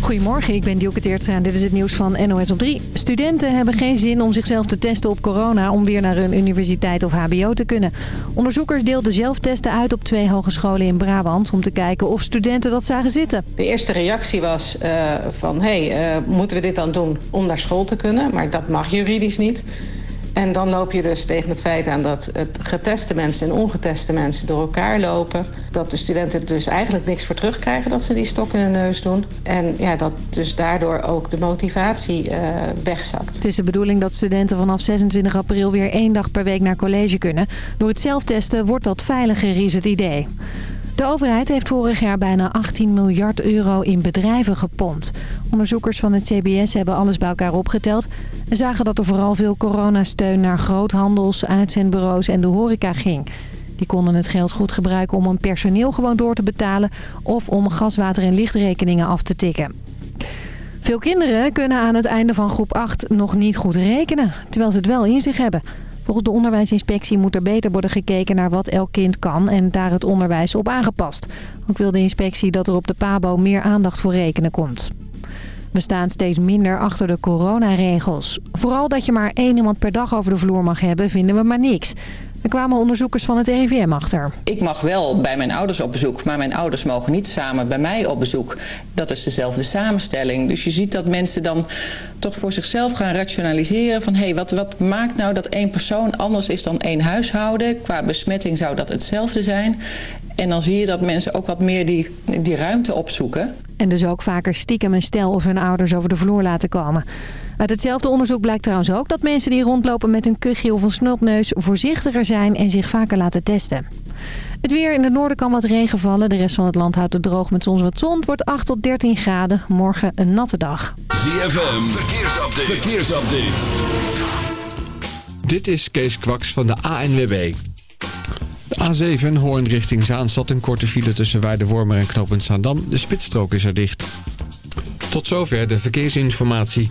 Goedemorgen, ik ben Dielke Teertstra en dit is het nieuws van NOS op 3. Studenten hebben geen zin om zichzelf te testen op corona om weer naar een universiteit of hbo te kunnen. Onderzoekers deelden zelf testen uit op twee hogescholen in Brabant om te kijken of studenten dat zagen zitten. De eerste reactie was uh, van, hé, hey, uh, moeten we dit dan doen om naar school te kunnen? Maar dat mag juridisch niet. En dan loop je dus tegen het feit aan dat het geteste mensen en ongeteste mensen door elkaar lopen. Dat de studenten er dus eigenlijk niks voor terugkrijgen dat ze die stok in hun neus doen. En ja, dat dus daardoor ook de motivatie uh, wegzakt. Het is de bedoeling dat studenten vanaf 26 april weer één dag per week naar college kunnen. Door het zelftesten wordt dat veiliger, is het idee. De overheid heeft vorig jaar bijna 18 miljard euro in bedrijven gepompt. Onderzoekers van het CBS hebben alles bij elkaar opgeteld... en zagen dat er vooral veel coronasteun naar groothandels, uitzendbureaus en de horeca ging. Die konden het geld goed gebruiken om hun personeel gewoon door te betalen... of om gas, water en lichtrekeningen af te tikken. Veel kinderen kunnen aan het einde van groep 8 nog niet goed rekenen... terwijl ze het wel in zich hebben... Volgens de onderwijsinspectie moet er beter worden gekeken naar wat elk kind kan en daar het onderwijs op aangepast. Ook wil de inspectie dat er op de PABO meer aandacht voor rekenen komt. We staan steeds minder achter de coronaregels. Vooral dat je maar één iemand per dag over de vloer mag hebben, vinden we maar niks. Er kwamen onderzoekers van het RIVM achter. Ik mag wel bij mijn ouders op bezoek, maar mijn ouders mogen niet samen bij mij op bezoek. Dat is dezelfde samenstelling. Dus je ziet dat mensen dan toch voor zichzelf gaan rationaliseren van... hé, hey, wat, wat maakt nou dat één persoon anders is dan één huishouden? Qua besmetting zou dat hetzelfde zijn. En dan zie je dat mensen ook wat meer die, die ruimte opzoeken. En dus ook vaker stiekem een stel of hun ouders over de vloer laten komen. Uit hetzelfde onderzoek blijkt trouwens ook dat mensen die rondlopen met een kuchje of een snotneus voorzichtiger zijn en zich vaker laten testen. Het weer in het noorden kan wat regen vallen. De rest van het land houdt het droog met soms wat zon. Het wordt 8 tot 13 graden. Morgen een natte dag. ZFM, verkeersupdate. verkeersupdate. Dit is Kees Kwaks van de ANWB. De A7 Hoorn richting Zaanstad. Een korte file tussen Weidewormer en Knopend Zaandam. De spitsstrook is er dicht. Tot zover de verkeersinformatie.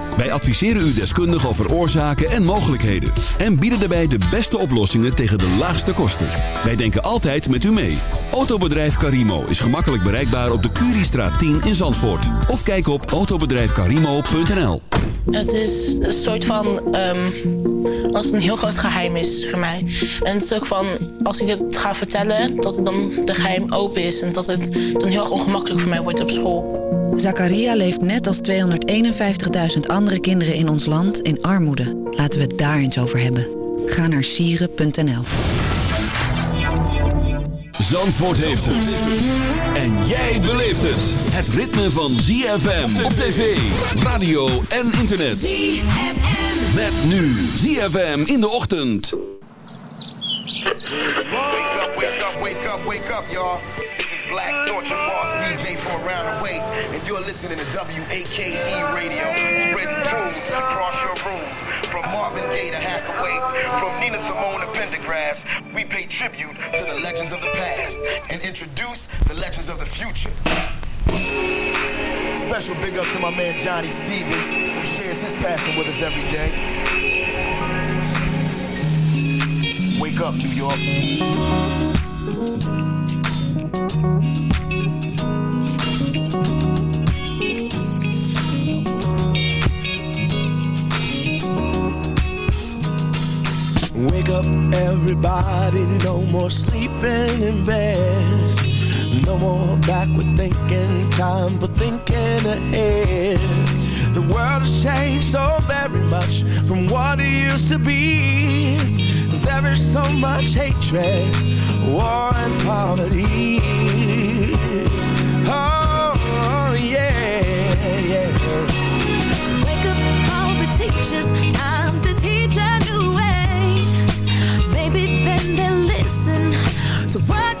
Wij adviseren u deskundig over oorzaken en mogelijkheden. En bieden daarbij de beste oplossingen tegen de laagste kosten. Wij denken altijd met u mee. Autobedrijf Carimo is gemakkelijk bereikbaar op de Curiestraat 10 in Zandvoort. Of kijk op autobedrijfcarimo.nl Het is een soort van... Um, als het een heel groot geheim is voor mij. En het is ook van, als ik het ga vertellen... dat het dan de geheim open is. En dat het dan heel erg ongemakkelijk voor mij wordt op school. Zakaria leeft net als 251.000 andere kinderen in ons land in armoede. Laten we het daar eens over hebben. Ga naar sieren.nl Zandvoort heeft het. En jij beleeft het. Het ritme van ZFM op tv, radio en internet. ZFM. Met nu ZFM in de ochtend. Wake up, wake up, wake up, wake up, y'all. Black Torture Boss DJ from around the way, and you're listening to WAKE Radio, spreading truths across your rooms. From Marvin Gaye to Hathaway, from Nina Simone to Pendergrass, we pay tribute to the legends of the past and introduce the legends of the future. Special big up to my man Johnny Stevens, who shares his passion with us every day. Wake up, New York. Wake up, everybody, no more sleeping in bed. No more backward thinking, time for thinking ahead. The world has changed so very much from what it used to be. There is so much hatred, war, and poverty. Oh, yeah yeah. Wake up all the teachers, time listen to what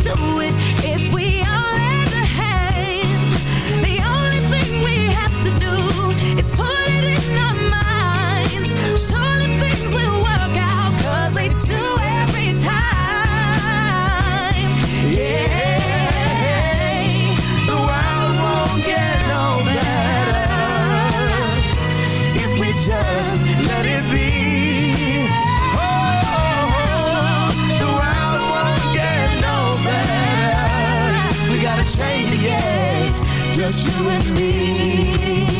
Do it just you and me.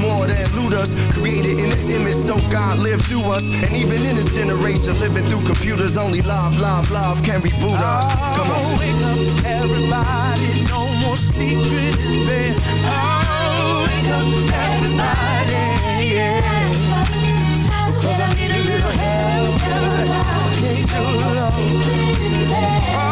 more than. Created in His image, so God lived through us. And even in this generation, living through computers, only love, love, love can reboot us. Come on. Oh, wake up, everybody. No more sleeping in bed. Oh, wake up, everybody. Yeah. Cause I need a little help. Can't do it alone.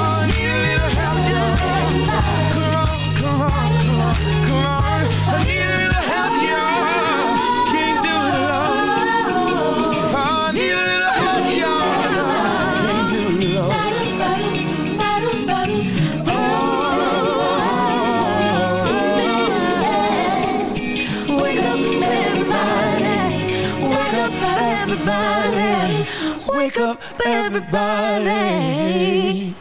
Everybody.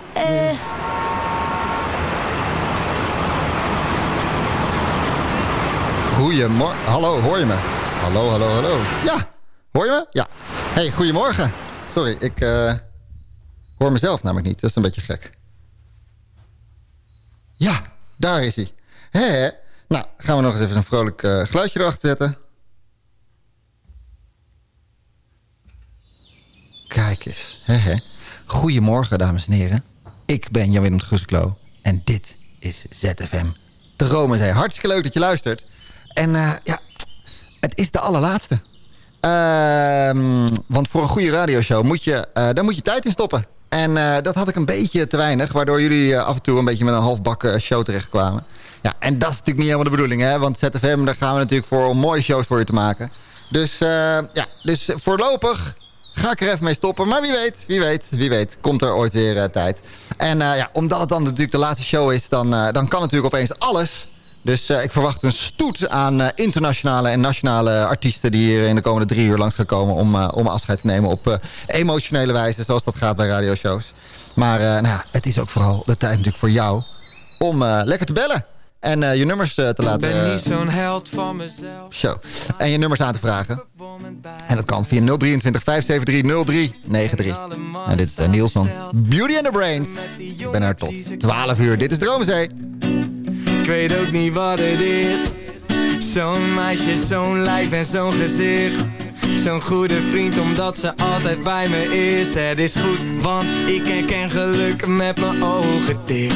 Goedemorgen. Hallo, hoor je me? Hallo, hallo, hallo. Ja, hoor je me? Ja. Hey, goedemorgen. Sorry, ik eh, hoor mezelf namelijk niet. Dat is een beetje gek. Ja, daar is hij. Hé. Nou, gaan we nog eens even een vrolijk eh, geluidje erachter zetten. Kijk eens. Goedemorgen, dames en heren. Ik ben Jan-Willem de Grusseklo. En dit is ZFM. Dromen zei. Hartstikke leuk dat je luistert. En eh, ja, het is de allerlaatste. Ehm, want voor een goede radioshow moet je, eh, daar moet je tijd in stoppen. En eh, dat had ik een beetje te weinig. Waardoor jullie af en toe een beetje met een halfbakken show terechtkwamen. Ja, en dat is natuurlijk niet helemaal de bedoeling. Hè? Want ZFM, daar gaan we natuurlijk voor om mooie shows voor je te maken. Dus ja, dus voorlopig ga ik er even mee stoppen. Maar wie weet, wie weet, wie weet, komt er ooit weer eh, tijd. En eh, ja, omdat het dan natuurlijk de laatste show is, dan, eh, dan kan natuurlijk opeens alles. Dus ik verwacht een stoet aan internationale en nationale artiesten... die hier in de komende drie uur langs gaan komen om, om afscheid te nemen op emotionele wijze. Zoals dat gaat bij radioshows. Maar nou het is ook vooral de tijd natuurlijk voor jou om lekker te bellen. En eh, je nummers eh, te laten... ben eh, niet zo'n held van mezelf. zo. En je nummers aan te vragen. En dat kan via 023 573 0393. En dit is eh, Niels van Beauty and the Brains. Ik ben er tot 12 uur. Dit is Dromenzee. Ik weet ook niet wat het is. Zo'n meisje, zo'n lijf en zo'n gezicht. Zo'n goede vriend omdat ze altijd bij me is. Het is goed, want ik herken geluk met mijn ogen dicht.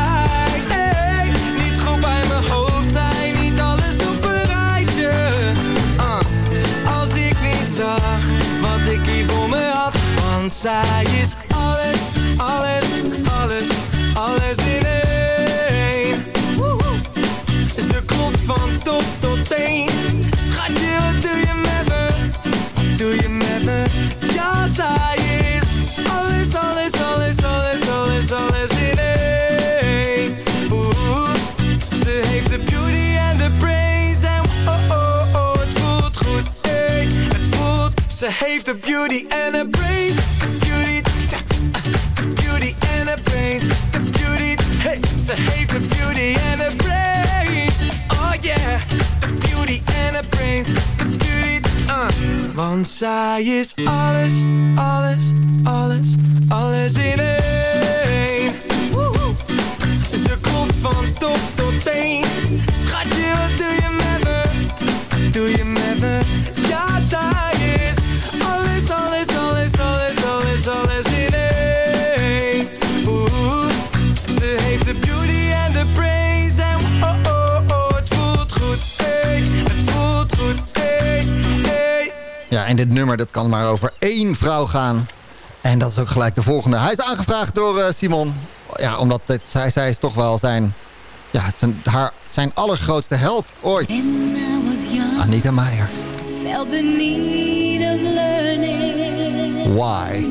Zij is alles, alles, alles, alles in één. Ze klopt van top ze heeft de beauty en de brains, de beauty, de beauty en de brains, de beauty, hey. Ze heeft de beauty en de brains, oh yeah, de beauty en de brains, de beauty, uh. Want zij is alles, alles, alles, alles in één. Ze klopt van top tot teen. Schatje, wat doe je met me? Doe je met me? Ja, zij alles, alles, alles in één. Oeh, ze heeft de beauty en de brains en oh, oh, oh, het voelt goed, ey. Het voelt goed, ey, ey. Ja, en dit nummer dat kan maar over één vrouw gaan. En dat is ook gelijk de volgende. Hij is aangevraagd door eh, Simon. Ja, omdat het, zij, zij is toch wel zijn, ja, zijn, haar, zijn allergrootste held ooit. Young, Anita Meijer. felt the need of learning. Why?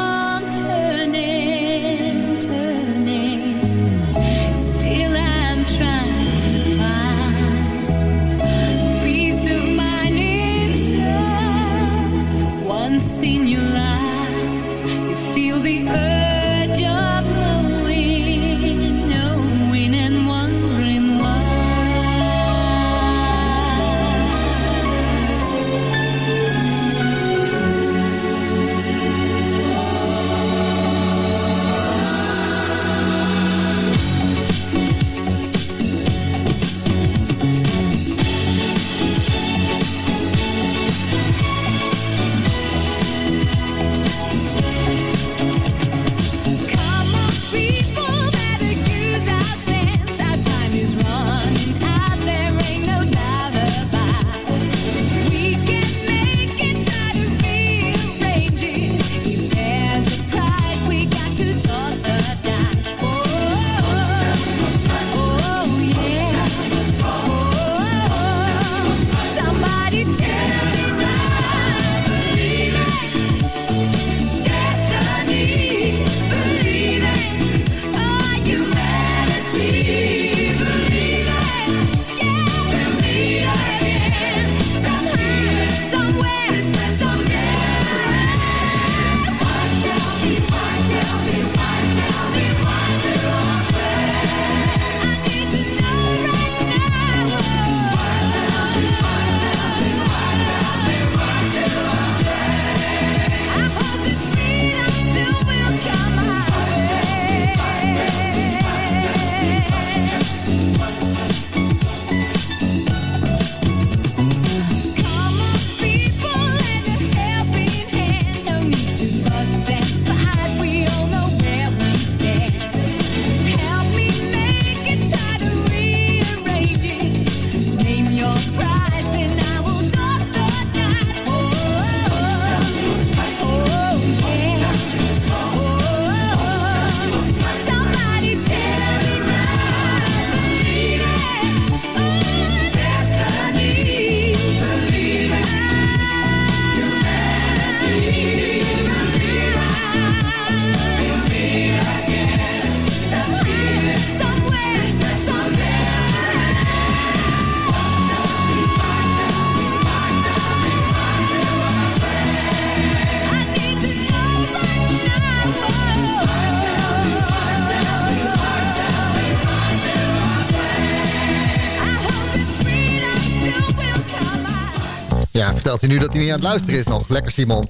hij nu dat hij niet aan het luisteren is nog. Lekker, Simon.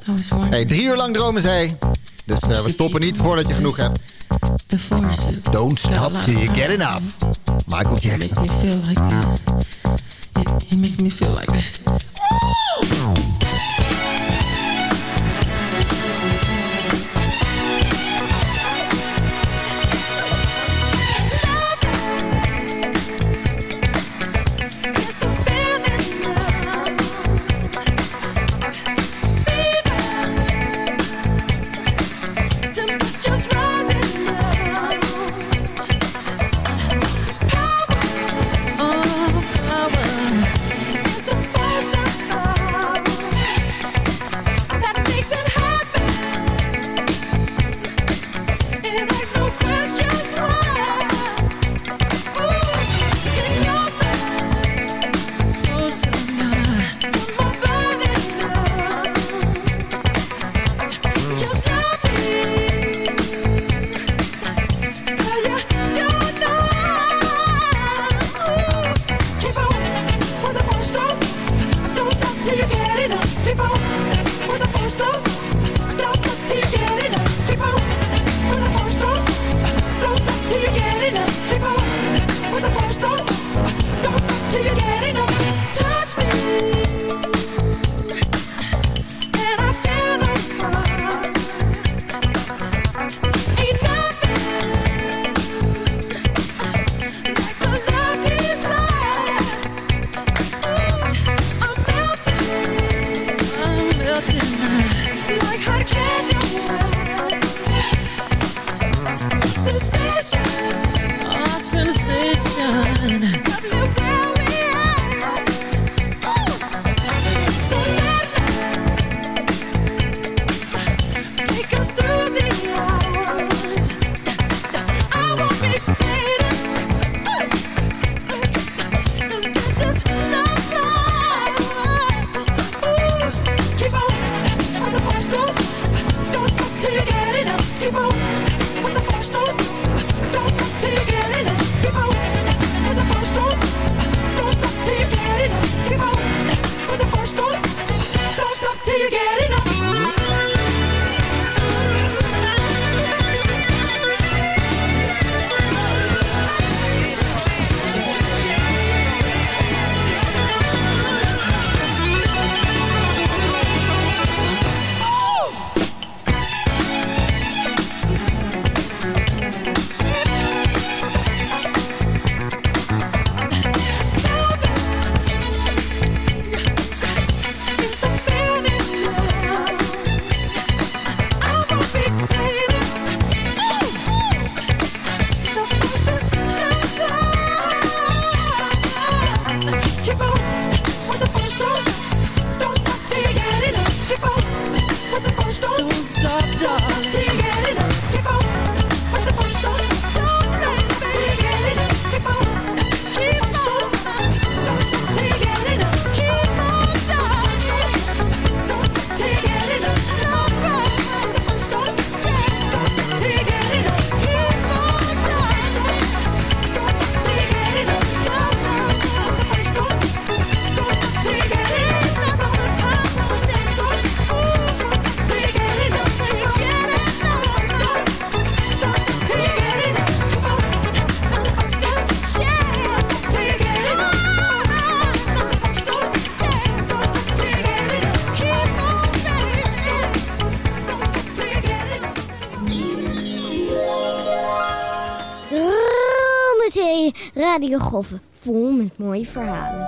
Hey, drie uur lang dromen zij. Dus eh, we stoppen niet voordat je genoeg hebt. Don't stop till you get enough. Michael Jackson. me feel like make me feel like Radio Goffen. Vol met mooie verhalen.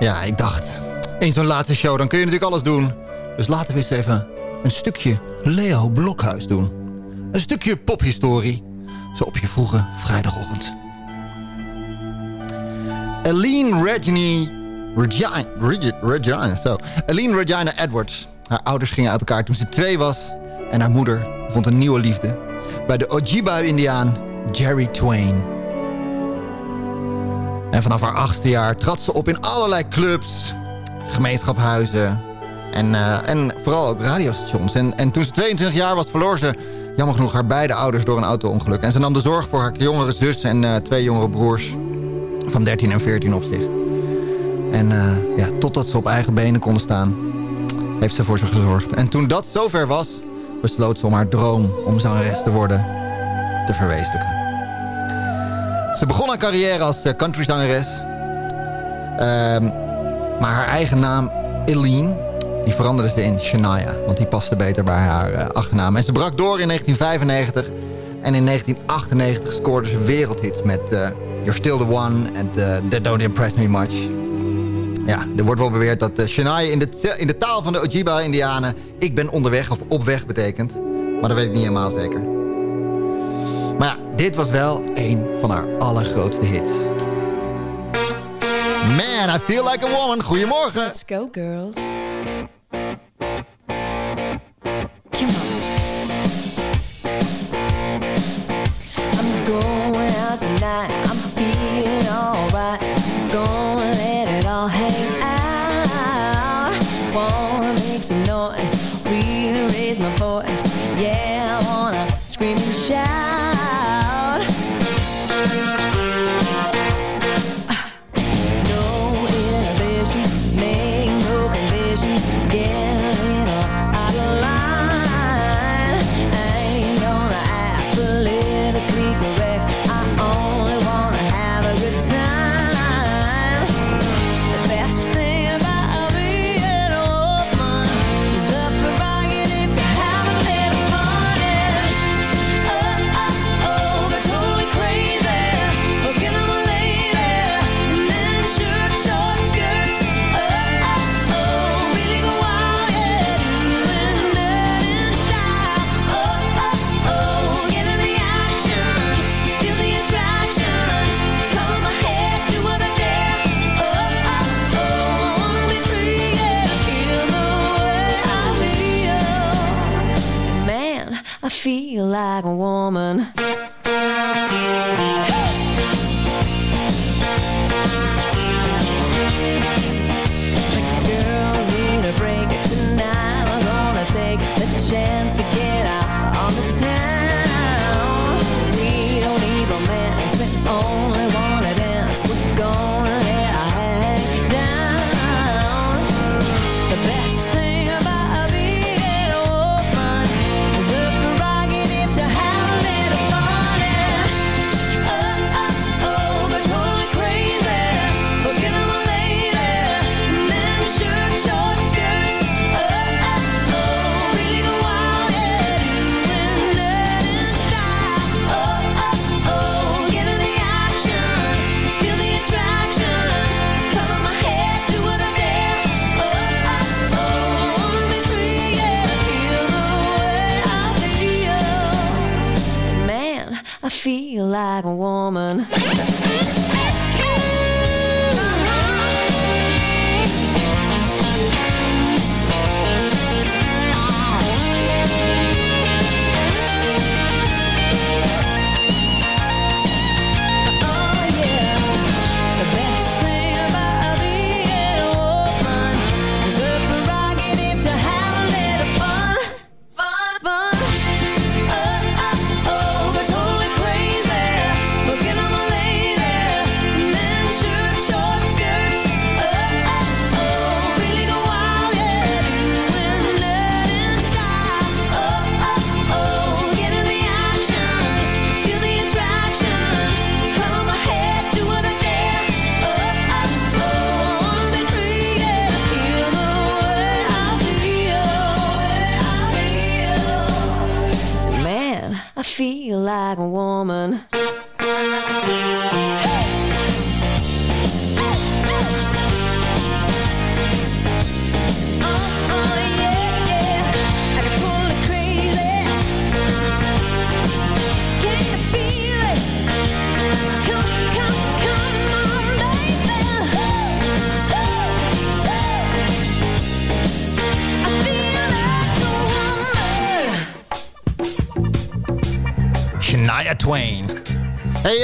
Ja, ik dacht, in zo'n laatste show, dan kun je natuurlijk alles doen. Dus laten we eens even een stukje Leo Blokhuis doen. Een stukje pophistorie. Zo op je vroege vrijdagochtend. Aline. Regina, Regina, Regina, zo. Aline Regina Edwards. Haar ouders gingen uit elkaar toen ze twee was. En haar moeder vond een nieuwe liefde. Bij de Ojibwa-indiaan Jerry Twain. En vanaf haar achtste jaar trad ze op in allerlei clubs, gemeenschapshuizen en, eh, en vooral ook radiostations. En, en toen ze 22 jaar was, verloor ze jammer genoeg haar beide ouders door een auto-ongeluk. En ze nam de zorg voor haar jongere zus en eh, twee jongere broers van 13 en 14 op zich. En eh, ja, totdat ze op eigen benen konden staan, heeft ze voor ze gezorgd. En toen dat zover was, besloot ze om haar droom om zangeres te worden te verwezenlijken. Ze begon haar carrière als eh, countryzangeres. Ehm, maar haar eigen naam, Eileen, die veranderde ze in Shania. Want die paste beter bij haar eh, achternaam. En ze brak door in 1995. En in 1998 scoorde ze wereldhits met eh, You're Still The One en uh, That Don't Impress Me Much. Ja, er wordt wel beweerd dat Shania in de, in de taal van de Ojibwa-indianen... ik ben onderweg of op weg betekent. Maar dat weet ik niet helemaal zeker. Maar ja, dit was wel een van haar allergrootste hits. Man, I feel like a woman. Goedemorgen. Let's go, girls.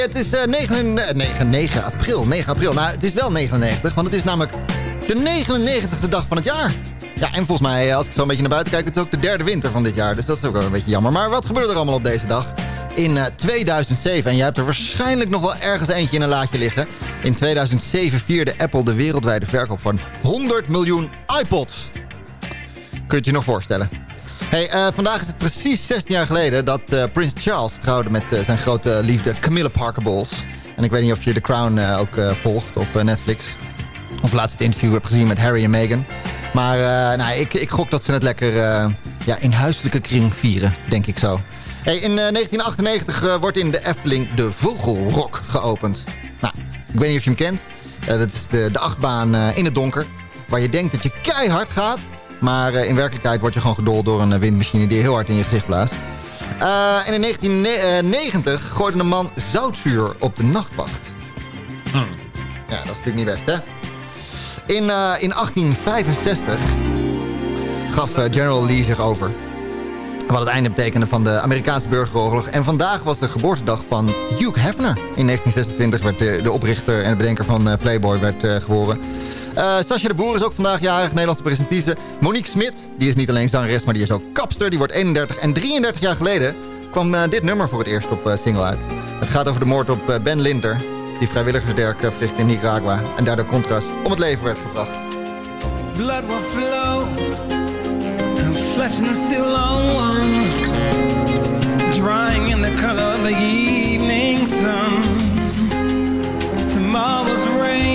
Het is eh 9, 9, 9 april. 9 april. Nou, het is wel 99, want het is namelijk de 99ste dag van het jaar. Ja, en volgens mij, eh, als ik zo een beetje naar buiten kijk... het is ook de derde winter van dit jaar. Dus dat is ook wel een beetje jammer. Maar wat gebeurde er allemaal op deze dag? In eh, 2007, en jij hebt er waarschijnlijk nog wel ergens eentje in een laadje liggen... In 2007 vierde Apple de wereldwijde verkoop van 100 miljoen iPods. Kun je het je nog voorstellen? Hey, eh, vandaag is het precies 16 jaar geleden dat eh, Prins Charles trouwde met eh, zijn grote liefde Camilla Parker Bowles. En ik weet niet of je The Crown ook volgt op Netflix. Of laatst het interview hebt gezien met Harry en Meghan. Maar nou, ik, ik gok dat ze het lekker ja, in huiselijke kring vieren, denk ik zo. Hey, in eh, 1998 eh, wordt in de Efteling de Vogelrok geopend. Nou, ik weet niet of je hem kent. Dat is de, de achtbaan in het donker. Waar je denkt dat je keihard gaat. Maar eh, in werkelijkheid word je gewoon gedold door een eh, windmachine die heel hard in je gezicht blaast. Eh, en in 1990 gooide een man zoutzuur op de nachtwacht. Hm. Ja, dat is natuurlijk niet best, hè? In, in 1865 gaf General Lee zich over. Wat het einde betekende van de Amerikaanse burgeroorlog. En vandaag was de geboortedag van Hugh Hefner. In 1926 werd de, de oprichter en de bedenker van Playboy werd, geboren. Sascha de Boer is ook vandaag jarig, Nederlandse presentatrice. Monique Smit, die is niet alleen zangeres, maar die is ook kapster. Die wordt 31 en 33 jaar geleden kwam eh, dit nummer voor het eerst op eh, single uit. Het gaat over de moord op Ben Linder, die vrijwilligerswerk verricht in Nicaragua. En daardoor Contras om het leven werd gebracht. blood will flow flesh and still on drying in the color of the evening sun tomorrow's rain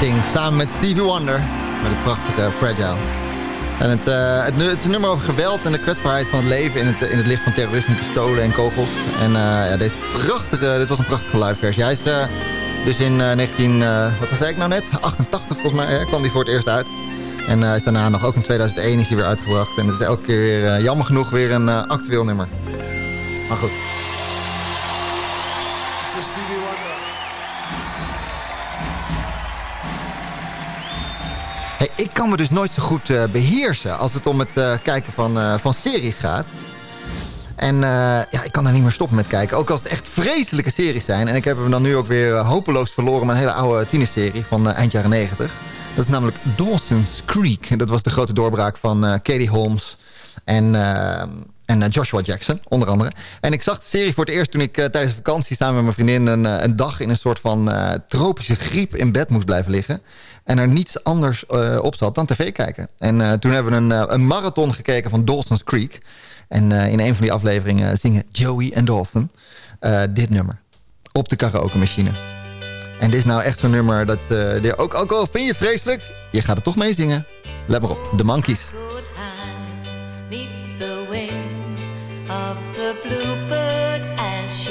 Samen met Stevie Wonder. Met het prachtige Fragile. En het, eh, het, is een nummer over geweld en de kwetsbaarheid van het leven... in het, in het licht van terrorisme, pistolen en kogels. En eh, ja, deze prachtige, dit was een prachtige live versie. Hij is eh, dus in eh, 19... eh, wat zei ik nou net? 88 volgens mij kwam hij voor het eerst uit. En hij is daarna nog, ook in 2001 is weer uitgebracht. En het is elke keer weer, jammer genoeg, weer een actueel nummer. Maar goed. Ik kan me dus nooit zo goed eh, beheersen als het om het eh, kijken van, eh, van series gaat. En ja, ik kan daar niet meer stoppen met kijken. Ook als het echt vreselijke series zijn. En ik heb hem dan nu ook weer hopeloos verloren. Mijn hele oude tienerserie van eind jaren 90. Dat is namelijk Dawson's Creek. Dat was de grote doorbraak van Katie Holmes. En, En Joshua Jackson, onder andere. En ik zag de serie voor het eerst toen ik tijdens de vakantie... samen met mijn vriendin een, een dag in een soort van tropische griep in bed moest blijven liggen. En er niets anders eh, op zat dan tv kijken. En eh, toen hebben we een, eh, een marathon gekeken van Dawson's Creek. En in een van die afleveringen zingen Joey en Dawson dit nummer. Op de karaoke machine. En dit is nou echt zo'n nummer dat... die- ook, ook al vind je het vreselijk, je gaat er toch mee zingen. Let maar op, de Monkeys. Of the bluebird as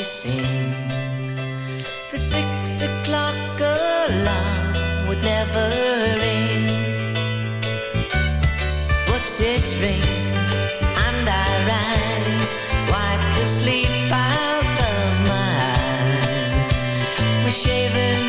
never ring. But it rings and I ran, wipe the sleep out of my eyes. My shaven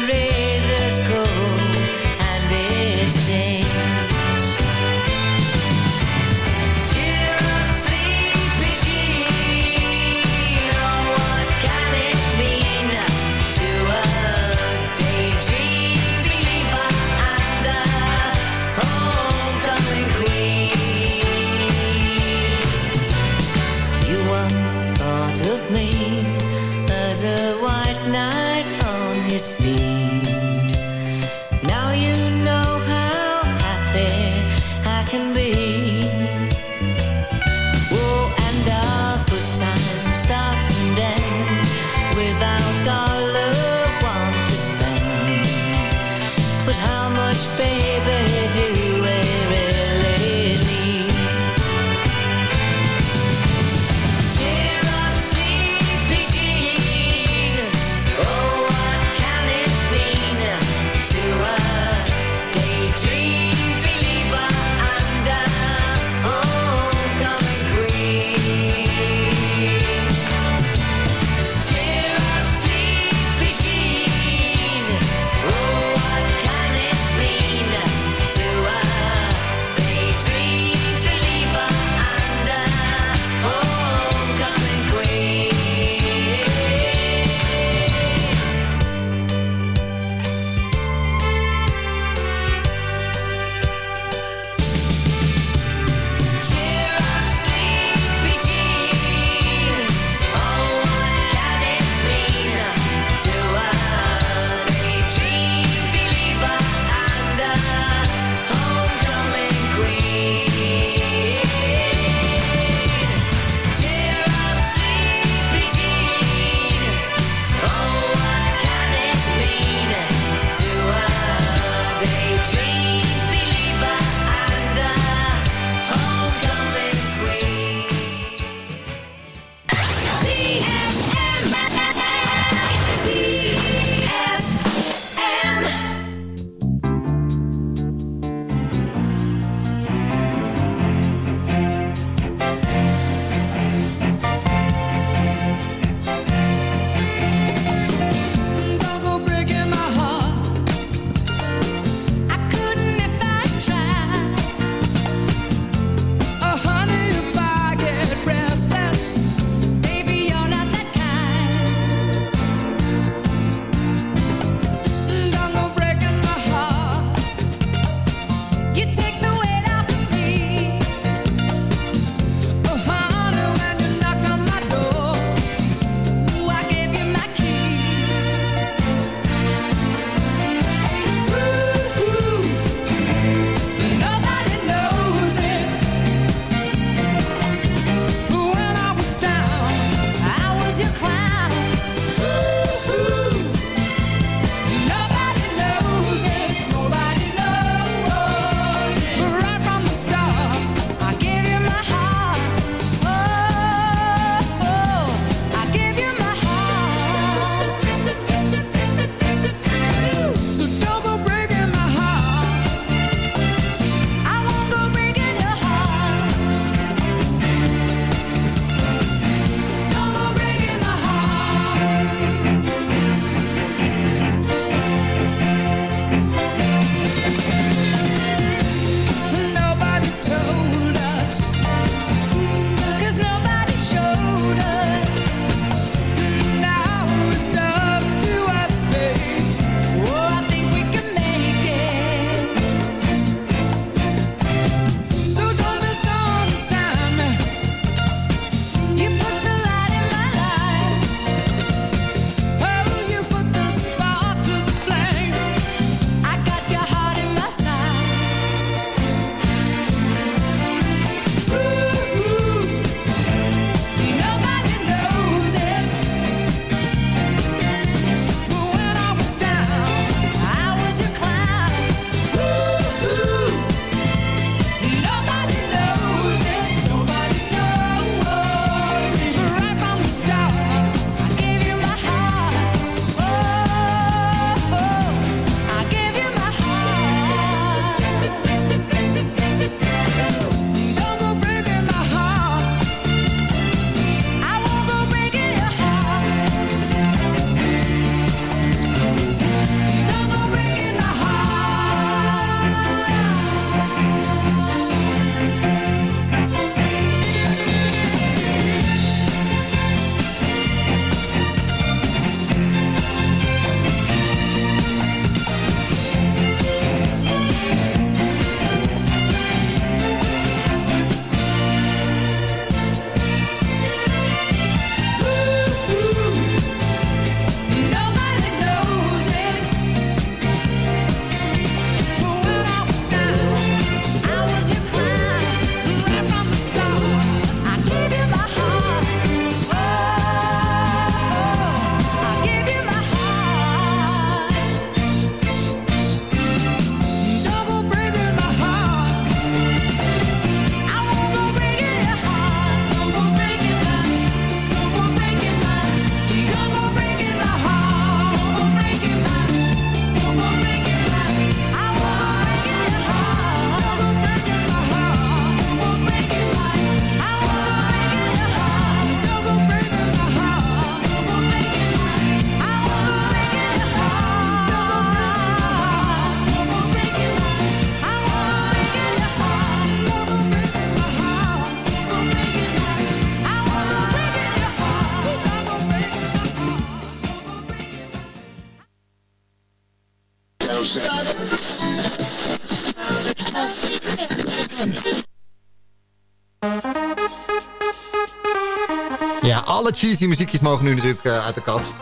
cheesy muziekjes mogen nu natuurlijk eh, uit de kast.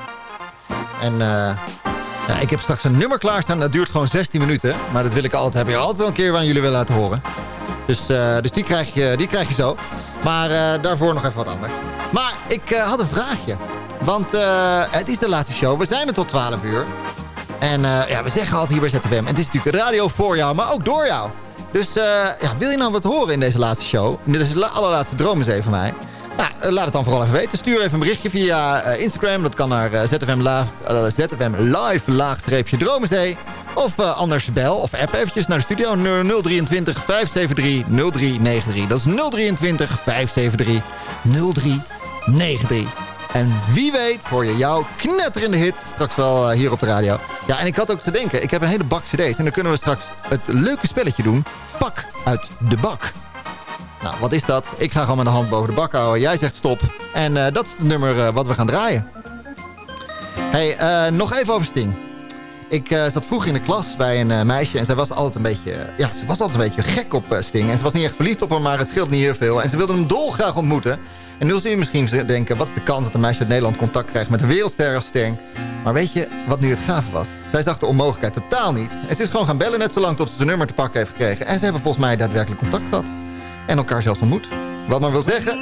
En eh, ja, ik heb straks een nummer klaarstaan. Dat duurt gewoon 16 minuten. Maar dat wil ik altijd, heb ik altijd wel een keer aan jullie willen laten horen. Dus, eh, dus die, krijg je, die krijg je zo. Maar daarvoor nog even wat anders. Maar ik had een vraagje. Want het is de laatste show. We zijn er tot 12 uur. En ja, we zeggen altijd hier bij ZFM. En het is natuurlijk radio voor jou, maar ook door jou. Dus ja, wil je nou wat horen in deze laatste show? Dit is de la- allerlaatste droom eens even van mij. Nou, eh, laat het dan vooral even weten. Stuur even een berichtje via eh, Instagram. Dat kan naar eh, ZFM, eh, ZFM live laagstreepje dromenzee. Of eh, anders bel of app eventjes naar de studio 023 573 0393. Dat is 023 573 0393. En wie weet hoor je jouw knetterende hit straks wel hier op de radio. Ja, en ik had ook te denken, ik heb een hele bak cd's. En dan kunnen we straks het leuke spelletje doen. Pak uit de bak. Nou, wat is dat? Ik ga gewoon met de hand boven de bak houden. Jij zegt stop. En eh, dat is het nummer eh, wat we gaan draaien. hey, eh, nog even over Sting. Ik zat vroeger in de klas bij een meisje en zij was altijd een beetje, ja, ze was altijd een beetje gek op Sting. En ze was niet echt verliefd op hem, maar het scheelt niet heel veel. En ze wilde hem dolgraag ontmoeten. En nu zul je misschien denken, wat is de kans dat een meisje uit Nederland contact krijgt met een wereldster als Sting? Maar weet je wat nu het gave was? Zij zag de onmogelijkheid totaal niet. En ze is gewoon gaan bellen net zolang tot ze zijn nummer te pakken heeft gekregen. En ze hebben volgens mij daadwerkelijk contact gehad. En elkaar zelfs ontmoet. Wat maar wil zeggen,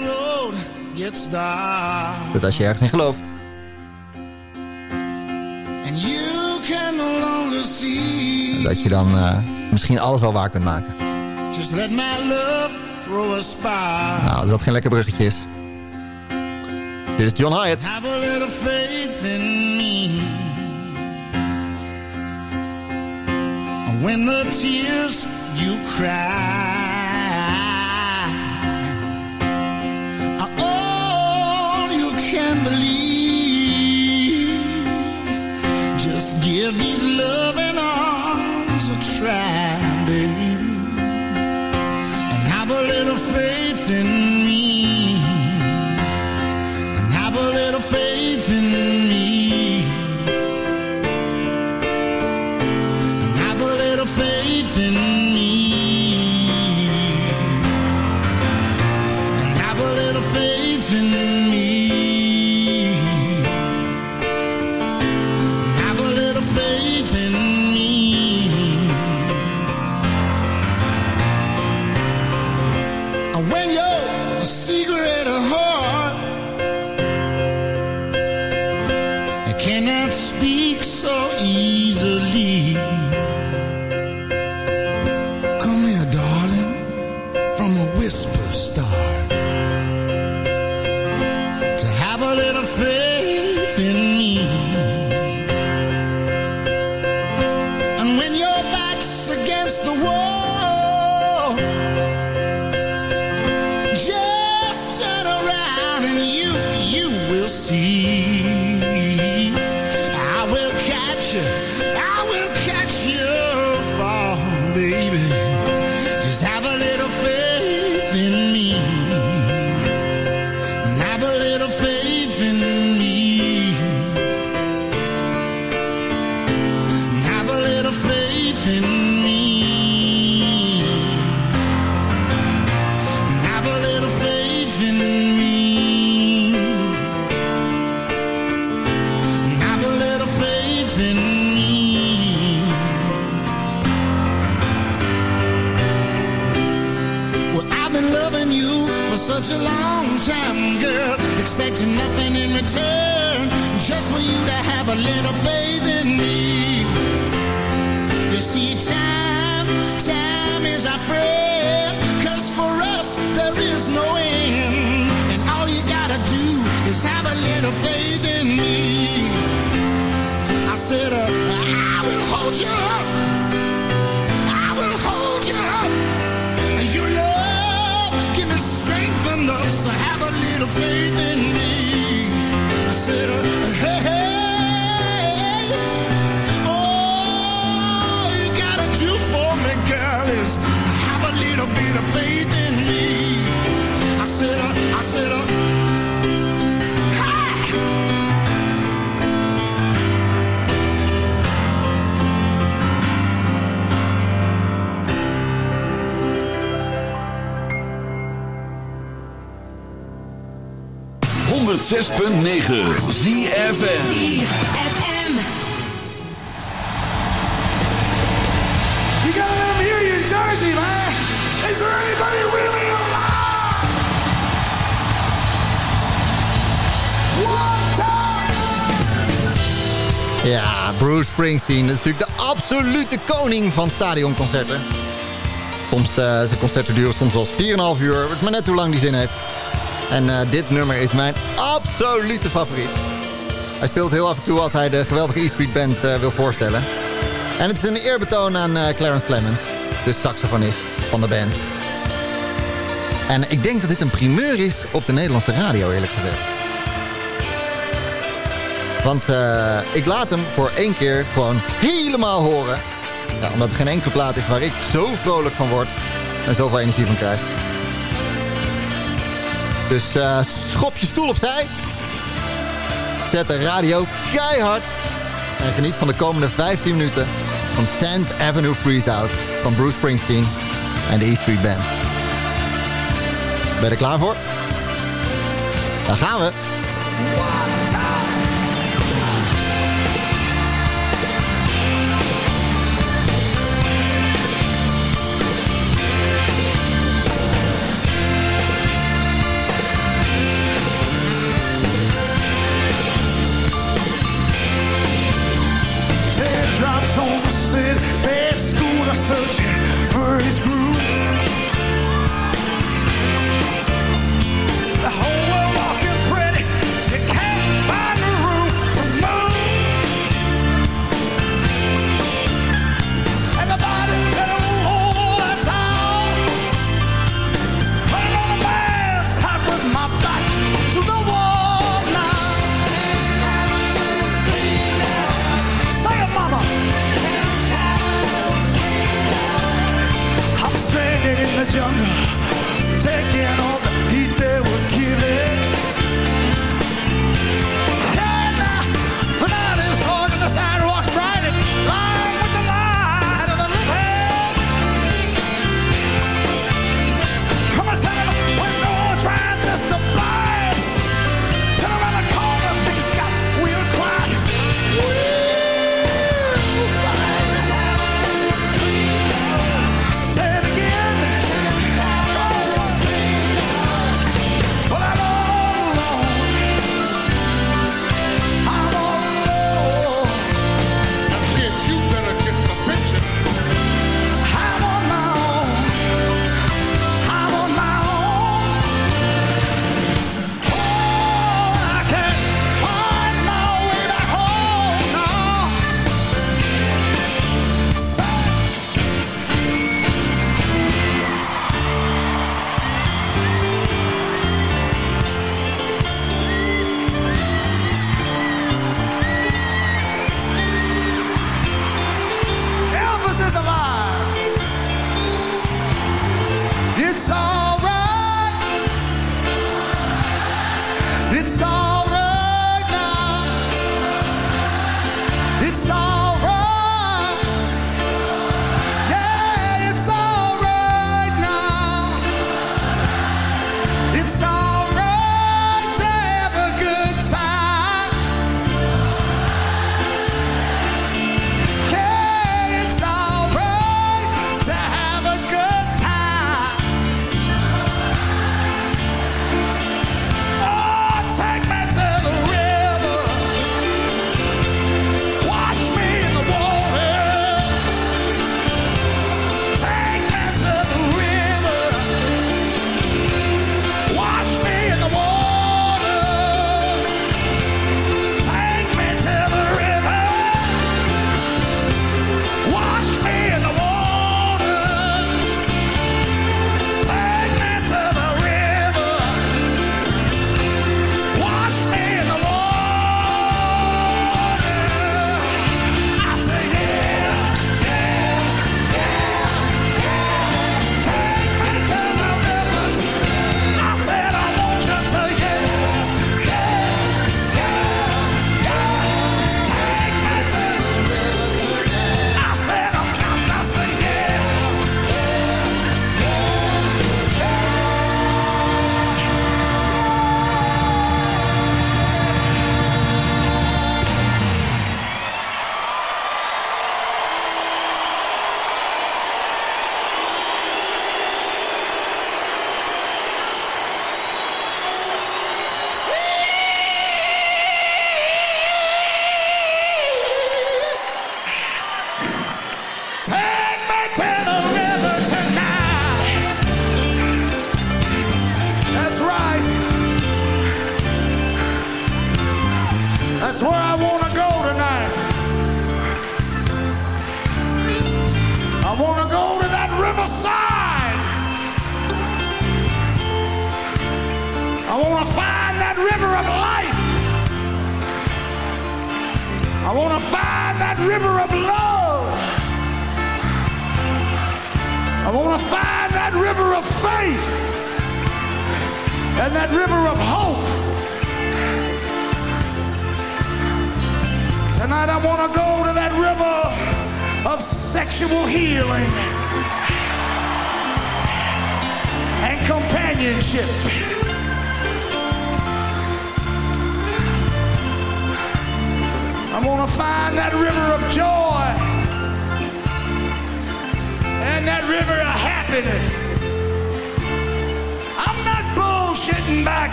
dat als je ergens in gelooft, dat je dan eh, misschien alles wel waar kunt maken. Nou, als dat geen lekker bruggetje is. Dit is John Hyatt. Have a little faith in me. When the tears you cry can believe, just give these loving arms a try, baby, and have a little faith have found you have And you give me strength enough to have a little faith in me. I said, uh, hey hey All you gotta do for me, girl is have a little bit of faith in me. I said, 106.9 in Jersey, man. Is er anybody. Ja, Bruce Springsteen is natuurlijk de absolute koning van stadionconcerten. Soms, uh, zijn concerten duren soms wel 4,5 uur. Het weet maar net hoe lang die zin heeft. En eh, dit nummer is mijn absolute favoriet. Hij speelt heel af en toe als hij de geweldige E Street Band eh, wil voorstellen. En het is een eerbetoon aan eh, Clarence Clemens, de saxofonist van de band. En ik denk dat dit een primeur is op de Nederlandse radio, eerlijk gezegd. Want ik laat hem voor één keer gewoon helemaal horen. Omdat er geen enkele plaat is waar ik zo vrolijk van word en zoveel energie van krijg. Dus eh, schop je stoel opzij. Zet de radio keihard. En geniet van de komende 15 minuten van 10th Avenue Freeze Out van Bruce Springsteen en de E Street Band. Ben je er klaar voor? Daar gaan we.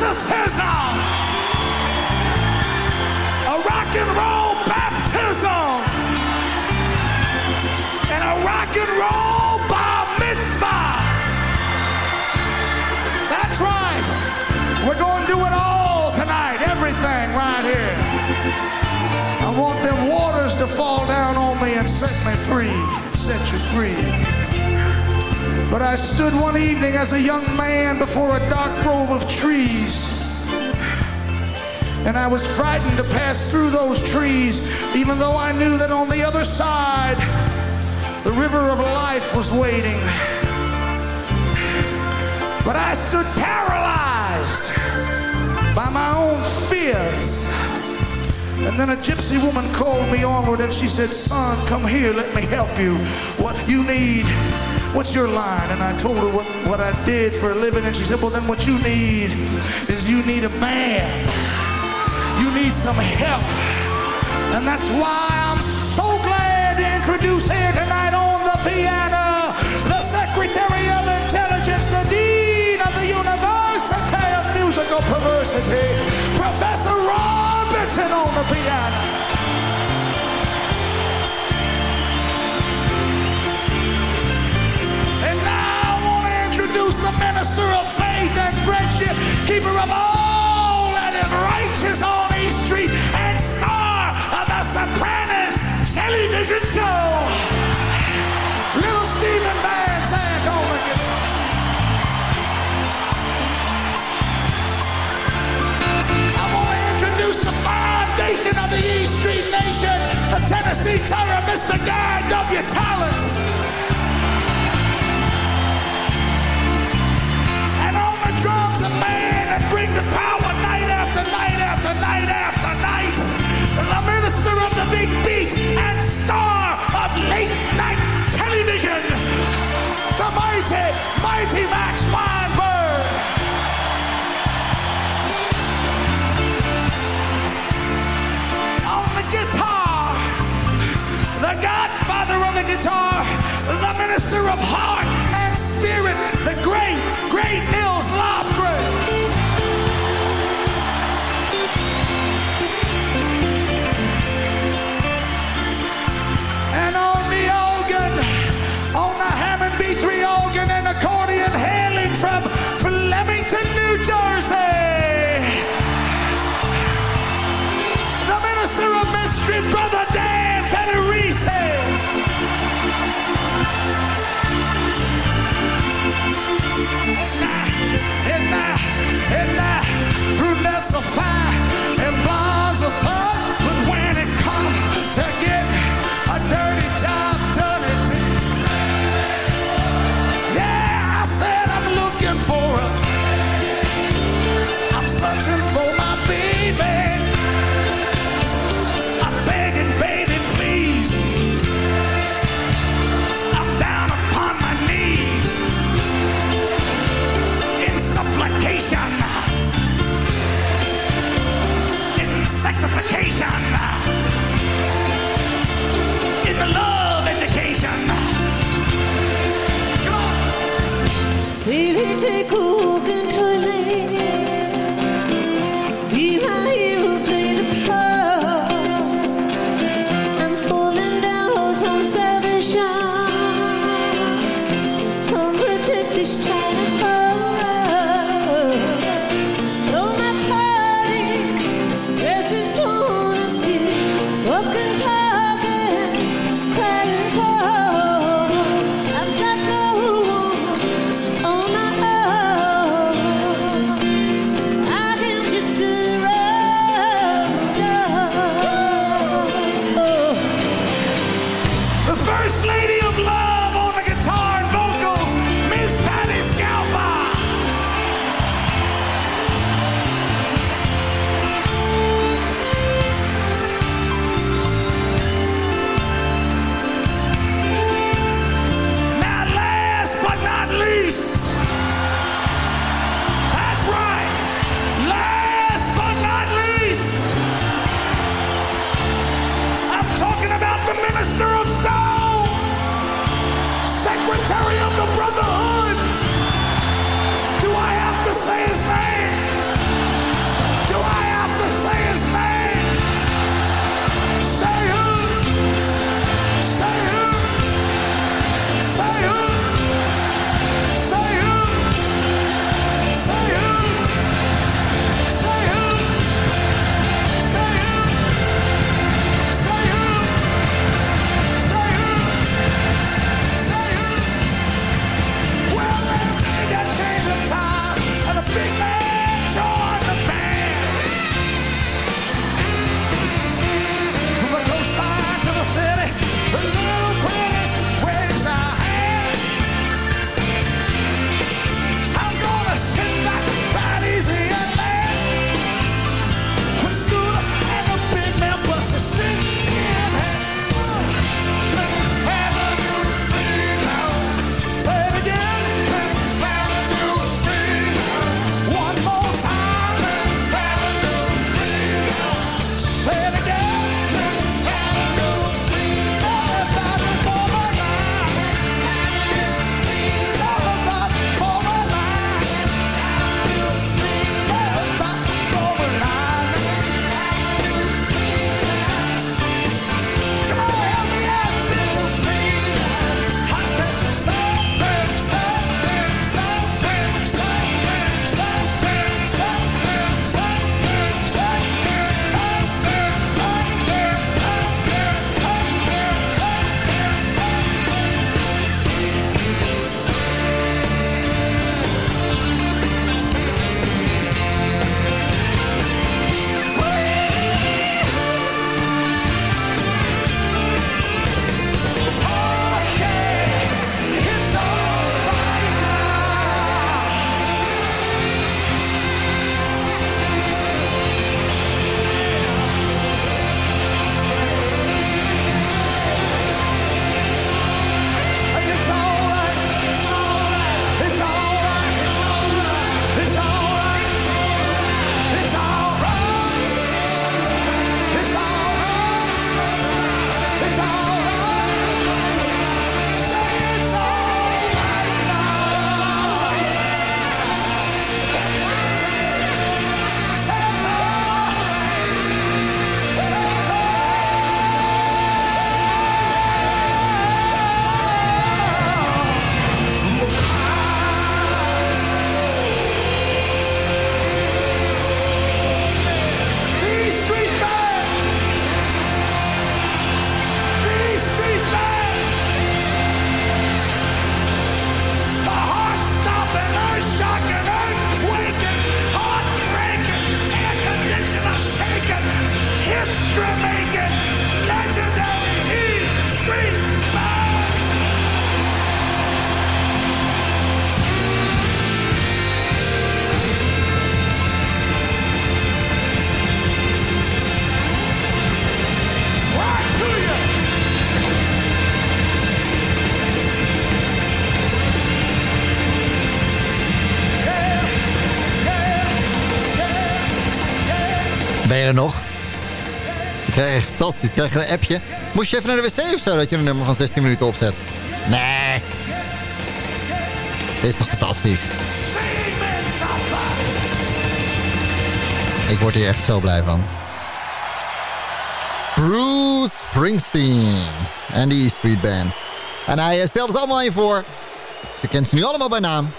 Exorcism. Uh, a rock and roll baptism. And a rock and roll bar mitzvah. That's right. We're going to do it all tonight. Everything right here. I want them waters to fall down on me and set me free. Set you free. But I stood one evening as a young man before a dark grove of trees. And I was frightened to pass through those trees, even though I knew that on the other side, the river of life was waiting. But I stood paralyzed by my own fears. And then a gypsy woman called me onward and she said, Son, come here, let me help you. What you need, what's your line? And I told her what, what I did for a living. And she said, Well, then what you need is you need a man. You need some help. And that's why I'm so glad to introduce here tonight on the piano the Secretary of Intelligence, the Dean of the University of Musical Perversity, Professor Robinson on the piano. The of Faith and Friendship, keeper of all that is righteous on East Street, and star of the Sopranos television show. Little Stephen Van Zandt on the guitar. I want to introduce the foundation of the East Street Nation, the Tennessee Terror, Mr. Guy W. Talent. Mighty Max Weinberg. On the guitar, the godfather on the guitar, the minister of heart and spirit, the great, great Nils so far. Baby, take who can nog? Ik krijg fantastisch. Krijg een appje. Moest je even naar de wc of zo dat je een nummer van 16 minuten opzet? Nee. Dit is toch fantastisch? Ik word hier echt zo blij van. Bruce Springsteen en die Street Band. En hij eh, stelt ze allemaal je voor. Je kent ze nu allemaal bij naam.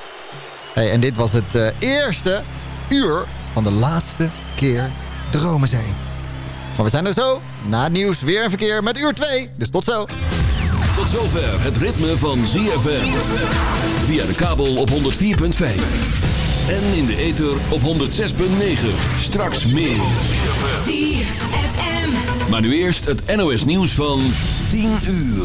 Hey, en dit was het eh, eerste uur van de laatste keer Dromenzee. Maar we zijn er zo, na het nieuws, weer een verkeer met uur 2. Dus tot zo. Tot zover het ritme van ZFM. Via de kabel op 104.5. En in de ether op 106.9. Straks meer. Maar nu eerst het NOS nieuws van 10 uur.